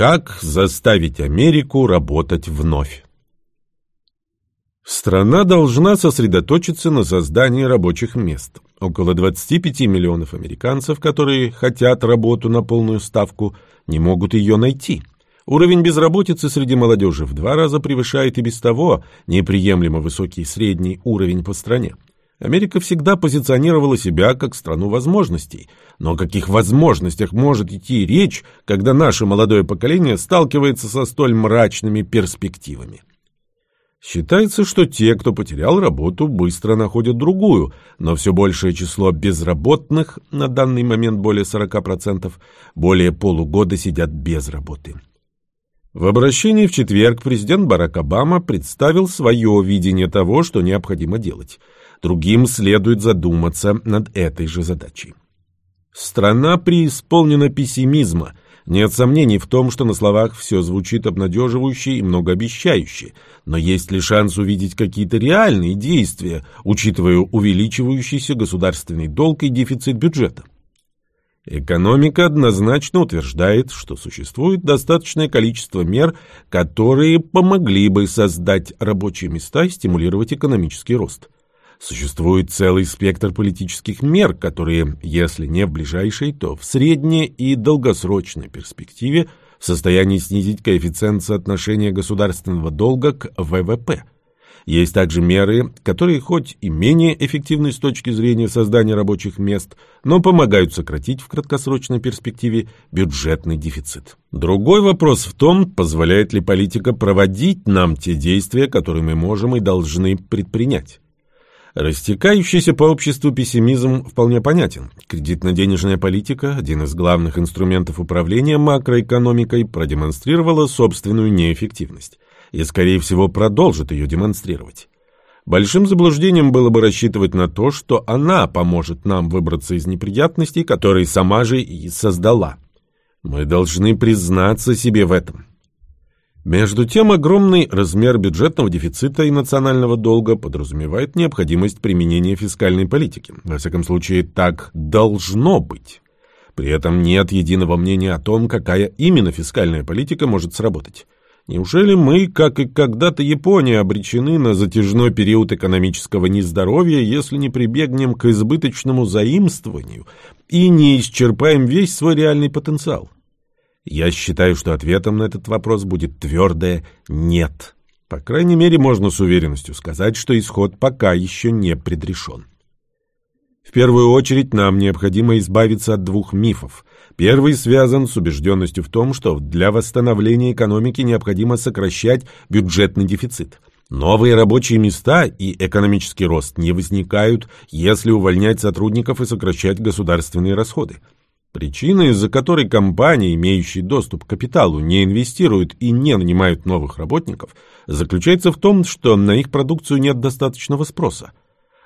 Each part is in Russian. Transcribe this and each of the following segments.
Как заставить Америку работать вновь? Страна должна сосредоточиться на создании рабочих мест. Около 25 миллионов американцев, которые хотят работу на полную ставку, не могут ее найти. Уровень безработицы среди молодежи в два раза превышает и без того неприемлемо высокий средний уровень по стране. Америка всегда позиционировала себя как страну возможностей. Но о каких возможностях может идти речь, когда наше молодое поколение сталкивается со столь мрачными перспективами? Считается, что те, кто потерял работу, быстро находят другую, но все большее число безработных, на данный момент более 40%, более полугода сидят без работы. В обращении в четверг президент Барак Обама представил свое видение того, что необходимо делать – Другим следует задуматься над этой же задачей. Страна преисполнена пессимизма. Нет сомнений в том, что на словах все звучит обнадеживающе и многообещающе, но есть ли шанс увидеть какие-то реальные действия, учитывая увеличивающийся государственный долг и дефицит бюджета? Экономика однозначно утверждает, что существует достаточное количество мер, которые помогли бы создать рабочие места и стимулировать экономический рост. Существует целый спектр политических мер, которые, если не в ближайшей, то в средней и долгосрочной перспективе в состоянии снизить коэффициент соотношения государственного долга к ВВП. Есть также меры, которые хоть и менее эффективны с точки зрения создания рабочих мест, но помогают сократить в краткосрочной перспективе бюджетный дефицит. Другой вопрос в том, позволяет ли политика проводить нам те действия, которые мы можем и должны предпринять. Растекающийся по обществу пессимизм вполне понятен. Кредитно-денежная политика, один из главных инструментов управления макроэкономикой, продемонстрировала собственную неэффективность и, скорее всего, продолжит ее демонстрировать. Большим заблуждением было бы рассчитывать на то, что она поможет нам выбраться из неприятностей, которые сама же и создала. Мы должны признаться себе в этом. Между тем, огромный размер бюджетного дефицита и национального долга подразумевает необходимость применения фискальной политики. Во всяком случае, так должно быть. При этом нет единого мнения о том, какая именно фискальная политика может сработать. Неужели мы, как и когда-то Япония, обречены на затяжной период экономического нездоровья, если не прибегнем к избыточному заимствованию и не исчерпаем весь свой реальный потенциал? Я считаю, что ответом на этот вопрос будет твердое «нет». По крайней мере, можно с уверенностью сказать, что исход пока еще не предрешен. В первую очередь нам необходимо избавиться от двух мифов. Первый связан с убежденностью в том, что для восстановления экономики необходимо сокращать бюджетный дефицит. Новые рабочие места и экономический рост не возникают, если увольнять сотрудников и сокращать государственные расходы. Причина, из-за которой компании, имеющие доступ к капиталу, не инвестируют и не нанимают новых работников, заключается в том, что на их продукцию нет достаточного спроса.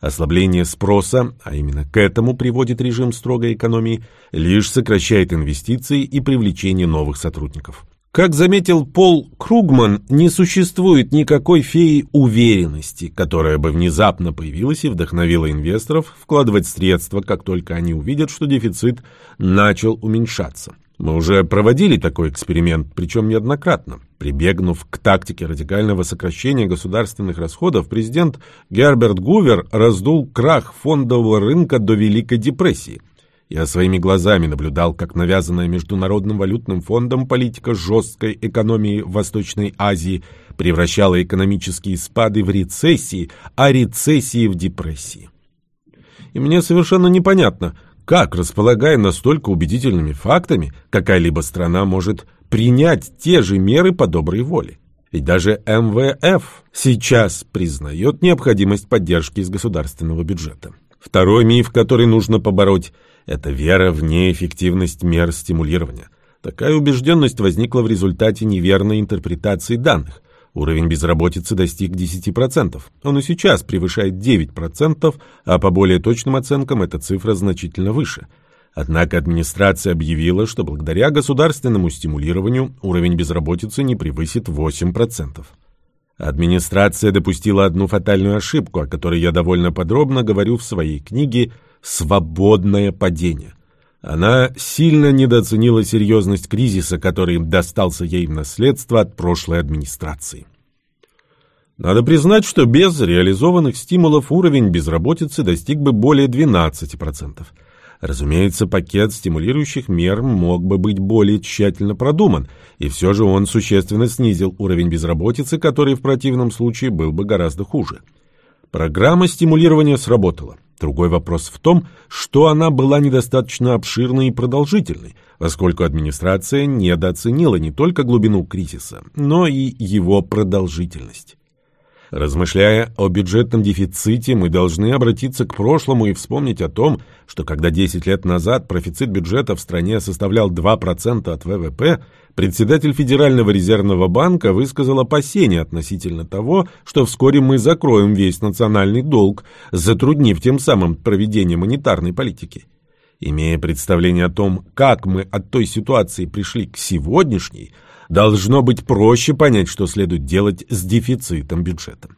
Ослабление спроса, а именно к этому приводит режим строгой экономии, лишь сокращает инвестиции и привлечение новых сотрудников. Как заметил Пол Кругман, не существует никакой феи уверенности, которая бы внезапно появилась и вдохновила инвесторов вкладывать средства, как только они увидят, что дефицит начал уменьшаться. Мы уже проводили такой эксперимент, причем неоднократно. Прибегнув к тактике радикального сокращения государственных расходов, президент Герберт Гувер раздул крах фондового рынка до Великой депрессии – я своими глазами наблюдал, как навязанная Международным валютным фондом политика жесткой экономии в Восточной Азии превращала экономические спады в рецессии, а рецессии в депрессии. И мне совершенно непонятно, как, располагая настолько убедительными фактами, какая-либо страна может принять те же меры по доброй воле. Ведь даже МВФ сейчас признает необходимость поддержки из государственного бюджета. Второй миф, который нужно побороть – это вера в неэффективность мер стимулирования. Такая убежденность возникла в результате неверной интерпретации данных. Уровень безработицы достиг 10%. Он и сейчас превышает 9%, а по более точным оценкам эта цифра значительно выше. Однако администрация объявила, что благодаря государственному стимулированию уровень безработицы не превысит 8%. Администрация допустила одну фатальную ошибку, о которой я довольно подробно говорю в своей книге «Свободное падение». Она сильно недооценила серьезность кризиса, который достался ей в наследство от прошлой администрации. Надо признать, что без реализованных стимулов уровень безработицы достиг бы более 12%. Разумеется, пакет стимулирующих мер мог бы быть более тщательно продуман, и все же он существенно снизил уровень безработицы, который в противном случае был бы гораздо хуже. Программа стимулирования сработала. Другой вопрос в том, что она была недостаточно обширной и продолжительной, поскольку администрация недооценила не только глубину кризиса, но и его продолжительность. Размышляя о бюджетном дефиците, мы должны обратиться к прошлому и вспомнить о том, что когда 10 лет назад профицит бюджета в стране составлял 2% от ВВП, председатель Федерального резервного банка высказал опасения относительно того, что вскоре мы закроем весь национальный долг, затруднив тем самым проведение монетарной политики. Имея представление о том, как мы от той ситуации пришли к сегодняшней – должно быть проще понять, что следует делать с дефицитом бюджета.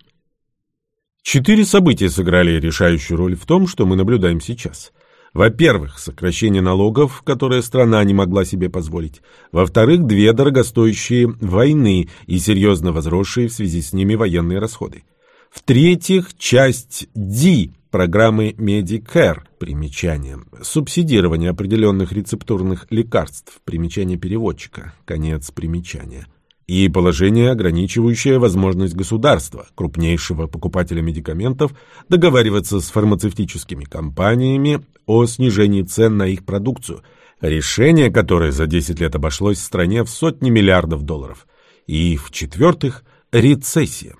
Четыре события сыграли решающую роль в том, что мы наблюдаем сейчас. Во-первых, сокращение налогов, которое страна не могла себе позволить. Во-вторых, две дорогостоящие войны и серьезно возросшие в связи с ними военные расходы. В-третьих, часть D программы Medicare, примечание, субсидирование определенных рецептурных лекарств, примечание переводчика, конец примечания, и положение, ограничивающее возможность государства, крупнейшего покупателя медикаментов, договариваться с фармацевтическими компаниями о снижении цен на их продукцию, решение которое за 10 лет обошлось стране в сотни миллиардов долларов. И, в-четвертых, рецессия.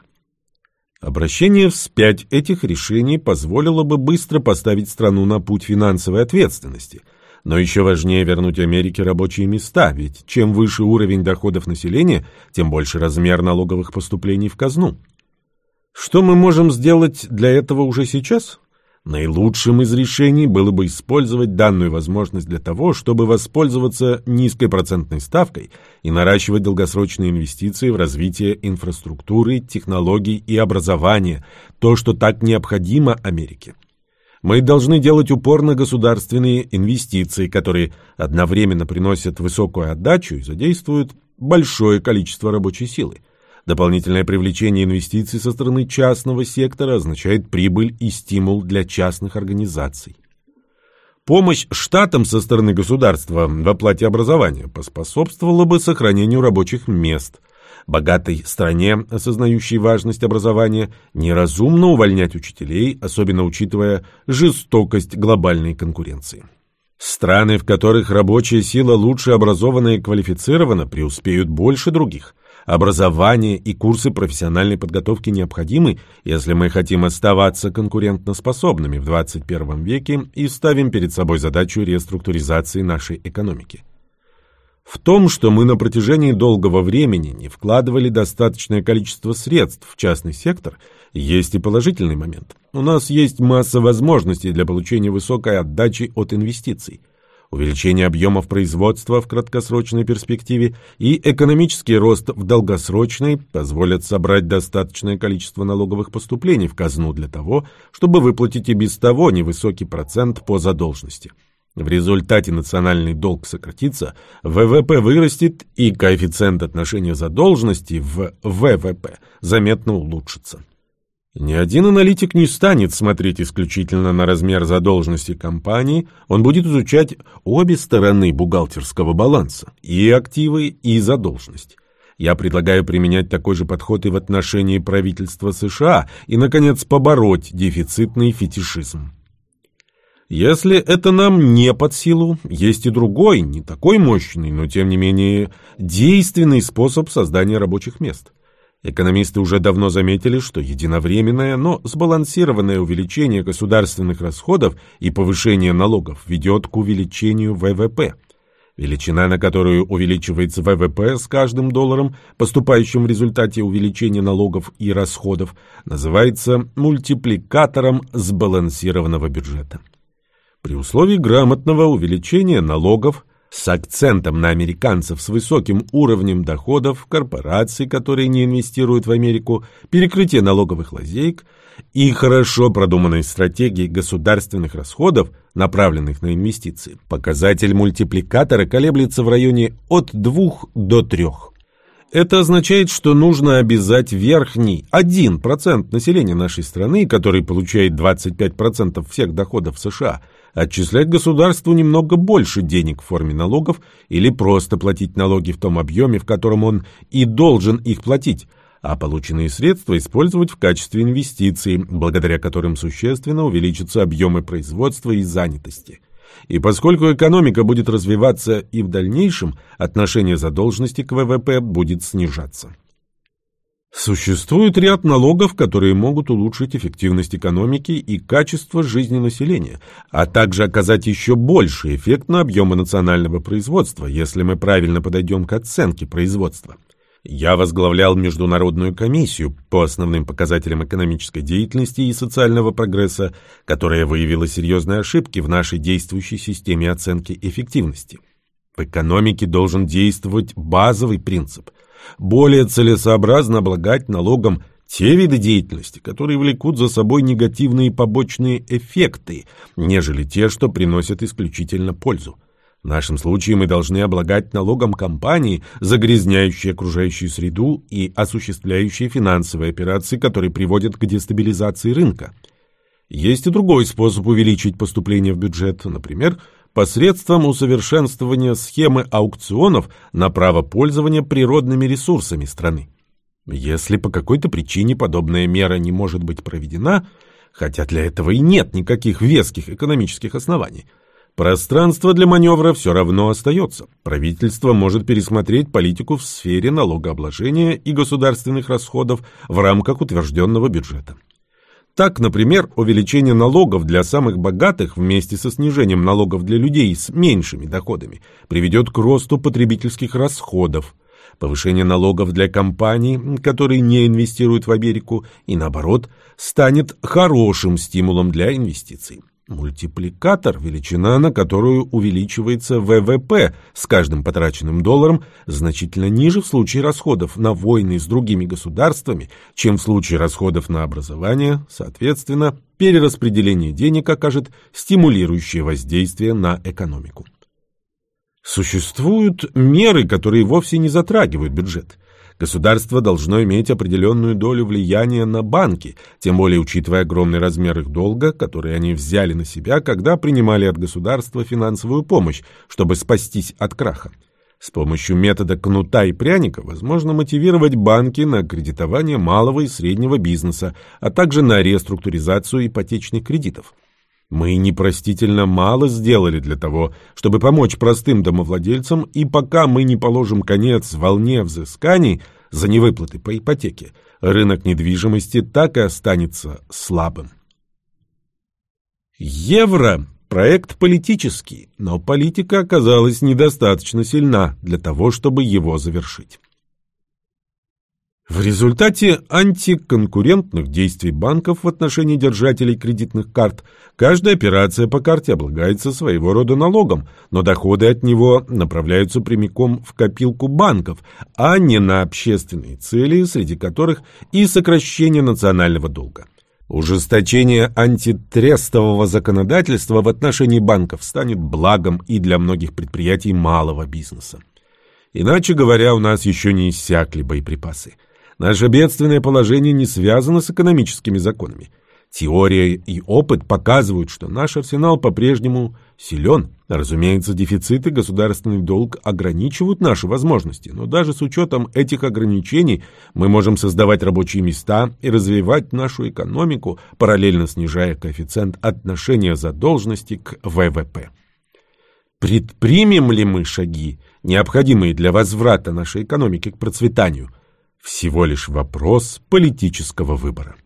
Обращение вспять этих решений позволило бы быстро поставить страну на путь финансовой ответственности. Но еще важнее вернуть Америке рабочие места, ведь чем выше уровень доходов населения, тем больше размер налоговых поступлений в казну. Что мы можем сделать для этого уже сейчас? Наилучшим из решений было бы использовать данную возможность для того, чтобы воспользоваться низкой процентной ставкой и наращивать долгосрочные инвестиции в развитие инфраструктуры, технологий и образования, то, что так необходимо Америке. Мы должны делать упор на государственные инвестиции, которые одновременно приносят высокую отдачу и задействуют большое количество рабочей силы. Дополнительное привлечение инвестиций со стороны частного сектора означает прибыль и стимул для частных организаций. Помощь штатам со стороны государства в оплате образования поспособствовала бы сохранению рабочих мест. Богатой стране, осознающей важность образования, неразумно увольнять учителей, особенно учитывая жестокость глобальной конкуренции. Страны, в которых рабочая сила лучше образована и квалифицирована, преуспеют больше других – Образование и курсы профессиональной подготовки необходимы, если мы хотим оставаться конкурентоспособными в 21 веке и ставим перед собой задачу реструктуризации нашей экономики. В том, что мы на протяжении долгого времени не вкладывали достаточное количество средств в частный сектор, есть и положительный момент. У нас есть масса возможностей для получения высокой отдачи от инвестиций – увеличение объемов производства в краткосрочной перспективе и экономический рост в долгосрочной позволят собрать достаточное количество налоговых поступлений в казну для того, чтобы выплатить и без того невысокий процент по задолженности. В результате национальный долг сократится, ВВП вырастет и коэффициент отношения задолженности в ВВП заметно улучшится. Ни один аналитик не станет смотреть исключительно на размер задолженности компании, он будет изучать обе стороны бухгалтерского баланса, и активы, и задолженность. Я предлагаю применять такой же подход и в отношении правительства США и, наконец, побороть дефицитный фетишизм. Если это нам не под силу, есть и другой, не такой мощный, но тем не менее действенный способ создания рабочих мест – Экономисты уже давно заметили, что единовременное, но сбалансированное увеличение государственных расходов и повышение налогов ведет к увеличению ВВП. Величина, на которую увеличивается ВВП с каждым долларом, поступающим в результате увеличения налогов и расходов, называется мультипликатором сбалансированного бюджета. При условии грамотного увеличения налогов с акцентом на американцев с высоким уровнем доходов, корпораций, которые не инвестируют в Америку, перекрытие налоговых лазеек и хорошо продуманной стратегии государственных расходов, направленных на инвестиции, показатель мультипликатора колеблется в районе от 2 до 3. Это означает, что нужно обязать верхний 1% населения нашей страны, который получает 25% всех доходов США, отчислять государству немного больше денег в форме налогов или просто платить налоги в том объеме, в котором он и должен их платить, а полученные средства использовать в качестве инвестиций, благодаря которым существенно увеличатся объемы производства и занятости. И поскольку экономика будет развиваться и в дальнейшем, отношение задолженности к ВВП будет снижаться. Существует ряд налогов, которые могут улучшить эффективность экономики и качество жизни населения, а также оказать еще больший эффект на объемы национального производства, если мы правильно подойдем к оценке производства. Я возглавлял Международную комиссию по основным показателям экономической деятельности и социального прогресса, которая выявила серьезные ошибки в нашей действующей системе оценки эффективности. В экономике должен действовать базовый принцип. Более целесообразно облагать налогом те виды деятельности, которые влекут за собой негативные побочные эффекты, нежели те, что приносят исключительно пользу. В нашем случае мы должны облагать налогом компании, загрязняющие окружающую среду и осуществляющие финансовые операции, которые приводят к дестабилизации рынка. Есть и другой способ увеличить поступление в бюджет, например, посредством усовершенствования схемы аукционов на право пользования природными ресурсами страны. Если по какой-то причине подобная мера не может быть проведена, хотя для этого и нет никаких веских экономических оснований – Пространство для маневра все равно остается. Правительство может пересмотреть политику в сфере налогообложения и государственных расходов в рамках утвержденного бюджета. Так, например, увеличение налогов для самых богатых вместе со снижением налогов для людей с меньшими доходами приведет к росту потребительских расходов, повышение налогов для компаний, которые не инвестируют в Америку, и наоборот, станет хорошим стимулом для инвестиций. Мультипликатор – величина, на которую увеличивается ВВП с каждым потраченным долларом, значительно ниже в случае расходов на войны с другими государствами, чем в случае расходов на образование. Соответственно, перераспределение денег окажет стимулирующее воздействие на экономику. Существуют меры, которые вовсе не затрагивают бюджет. Государство должно иметь определенную долю влияния на банки, тем более учитывая огромный размер их долга, который они взяли на себя, когда принимали от государства финансовую помощь, чтобы спастись от краха. С помощью метода кнута и пряника возможно мотивировать банки на кредитование малого и среднего бизнеса, а также на реструктуризацию ипотечных кредитов. Мы непростительно мало сделали для того, чтобы помочь простым домовладельцам, и пока мы не положим конец волне взысканий за невыплаты по ипотеке, рынок недвижимости так и останется слабым. Евро – проект политический, но политика оказалась недостаточно сильна для того, чтобы его завершить. В результате антиконкурентных действий банков в отношении держателей кредитных карт каждая операция по карте облагается своего рода налогом, но доходы от него направляются прямиком в копилку банков, а не на общественные цели, среди которых и сокращение национального долга. Ужесточение антитрестового законодательства в отношении банков станет благом и для многих предприятий малого бизнеса. Иначе говоря, у нас еще не иссякли боеприпасы. Наше бедственное положение не связано с экономическими законами. Теория и опыт показывают, что наш арсенал по-прежнему силен. Разумеется, дефицит и государственный долг ограничивают наши возможности, но даже с учетом этих ограничений мы можем создавать рабочие места и развивать нашу экономику, параллельно снижая коэффициент отношения задолженности к ВВП. Предпримем ли мы шаги, необходимые для возврата нашей экономики к процветанию – всего лишь вопрос политического выбора.